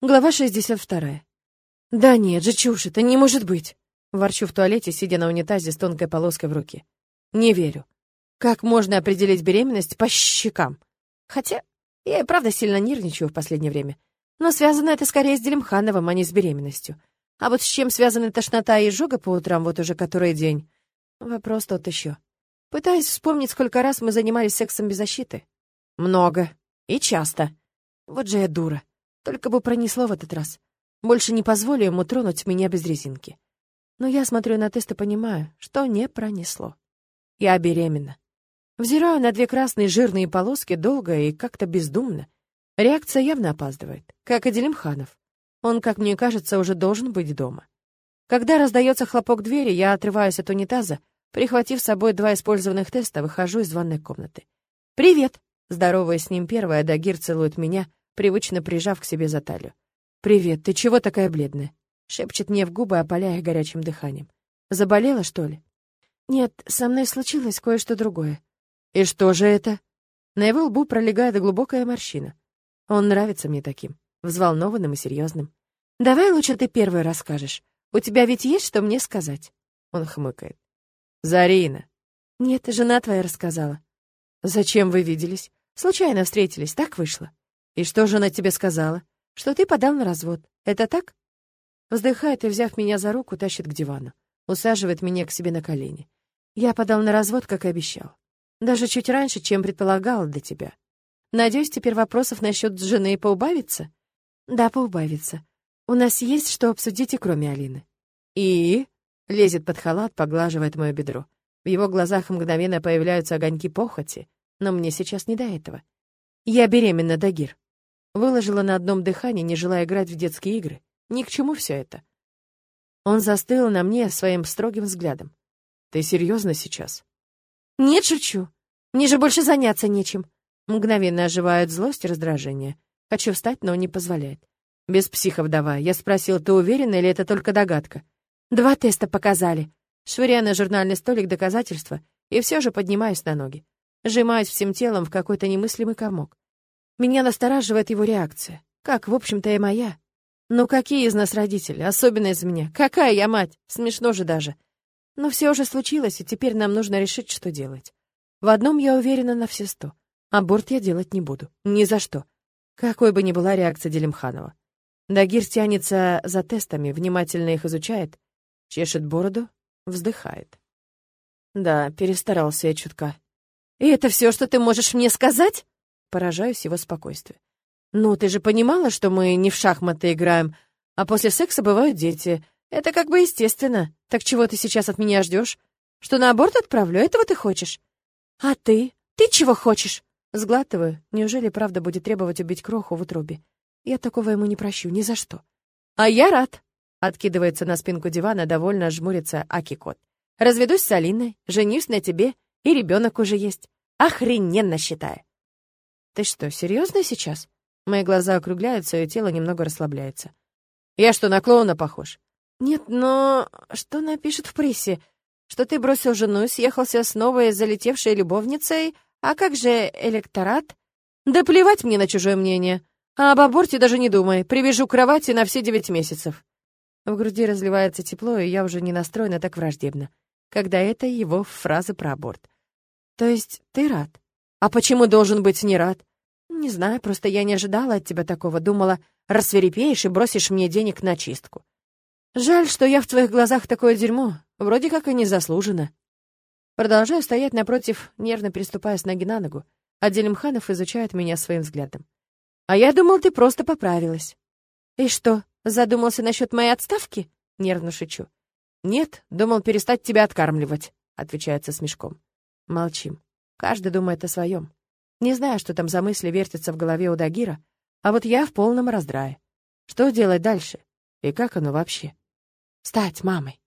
Глава 62. «Да нет же, чушь, это не может быть!» Ворчу в туалете, сидя на унитазе с тонкой полоской в руке. «Не верю. Как можно определить беременность по щекам? Хотя я и правда сильно нервничаю в последнее время. Но связано это скорее с Делимхановым, а не с беременностью. А вот с чем связаны тошнота и изжога по утрам вот уже который день? Вопрос тот еще. Пытаюсь вспомнить, сколько раз мы занимались сексом без защиты. Много. И часто. Вот же я дура. Только бы пронесло в этот раз. Больше не позволю ему тронуть меня без резинки. Но я смотрю на тест и понимаю, что не пронесло. Я беременна. Взираю на две красные жирные полоски долго и как-то бездумно. Реакция явно опаздывает, как и Делимханов. Он, как мне кажется, уже должен быть дома. Когда раздается хлопок двери, я отрываюсь от унитаза, прихватив с собой два использованных теста, выхожу из ванной комнаты. «Привет!» Здороваясь с ним первая, Дагир целует меня, привычно прижав к себе за талию. «Привет, ты чего такая бледная?» Шепчет мне в губы, опаляя горячим дыханием. «Заболела, что ли?» «Нет, со мной случилось кое-что другое». «И что же это?» На его лбу пролегает глубокая морщина. Он нравится мне таким, взволнованным и серьезным. «Давай лучше ты первый расскажешь. У тебя ведь есть что мне сказать?» Он хмыкает. «Зарина». «Нет, жена твоя рассказала». «Зачем вы виделись? Случайно встретились, так вышло». «И что же она тебе сказала?» «Что ты подал на развод. Это так?» Вздыхает и, взяв меня за руку, тащит к дивану. Усаживает меня к себе на колени. Я подал на развод, как и обещал. Даже чуть раньше, чем предполагал для тебя. Надеюсь, теперь вопросов насчет жены поубавится? Да, поубавится. У нас есть что обсудить и кроме Алины. И? Лезет под халат, поглаживает мое бедро. В его глазах мгновенно появляются огоньки похоти, но мне сейчас не до этого. Я беременна, Дагир. Выложила на одном дыхании, не желая играть в детские игры. Ни к чему все это. Он застыл на мне своим строгим взглядом. «Ты серьезно сейчас?» «Нет, шучу. Мне же больше заняться нечем». Мгновенно оживают злость и раздражение. Хочу встать, но не позволяет. «Без психов давай. Я спросил, ты уверена или это только догадка?» «Два теста показали». Швыряя на журнальный столик доказательства, и все же поднимаюсь на ноги. Сжимаюсь всем телом в какой-то немыслимый комок. Меня настораживает его реакция. Как, в общем-то, и моя. Ну какие из нас родители, особенно из меня? Какая я мать? Смешно же даже. Но все уже случилось, и теперь нам нужно решить, что делать. В одном я уверена на все сто. Аборт я делать не буду. Ни за что. Какой бы ни была реакция Делимханова. Дагир тянется за тестами, внимательно их изучает, чешет бороду, вздыхает. Да, перестарался я чутка. «И это все, что ты можешь мне сказать?» Поражаюсь его спокойствию. «Ну, ты же понимала, что мы не в шахматы играем, а после секса бывают дети. Это как бы естественно. Так чего ты сейчас от меня ждешь? Что на аборт отправлю? Этого ты хочешь?» «А ты? Ты чего хочешь?» Сглатываю. Неужели правда будет требовать убить кроху в утробе? Я такого ему не прощу, ни за что. «А я рад!» Откидывается на спинку дивана, довольно жмурится Аки-кот. «Разведусь с Алиной, женюсь на тебе, и ребенок уже есть. Охрененно считаю!» «Ты что, серьезно сейчас?» Мои глаза округляются, и тело немного расслабляется. «Я что, на клоуна похож?» «Нет, но что напишут в прессе? Что ты бросил жену съехался с новой залетевшей любовницей? А как же электорат?» «Да плевать мне на чужое мнение. А об аборте даже не думай. Привяжу к кровати на все девять месяцев». В груди разливается тепло, и я уже не настроена так враждебно, когда это его фраза про аборт. «То есть ты рад? А почему должен быть не рад? «Не знаю, просто я не ожидала от тебя такого. Думала, рассверепеешь и бросишь мне денег на чистку. Жаль, что я в твоих глазах такое дерьмо. Вроде как и незаслуженно». Продолжаю стоять напротив, нервно переступая с ноги на ногу, а Делимханов изучает меня своим взглядом. «А я думал, ты просто поправилась». «И что, задумался насчет моей отставки?» — нервно шучу. «Нет, думал перестать тебя откармливать», — отвечает со смешком. Молчим. Каждый думает о своем. Не знаю, что там за мысли вертятся в голове у Дагира, а вот я в полном раздрае. Что делать дальше? И как оно вообще? Стать мамой.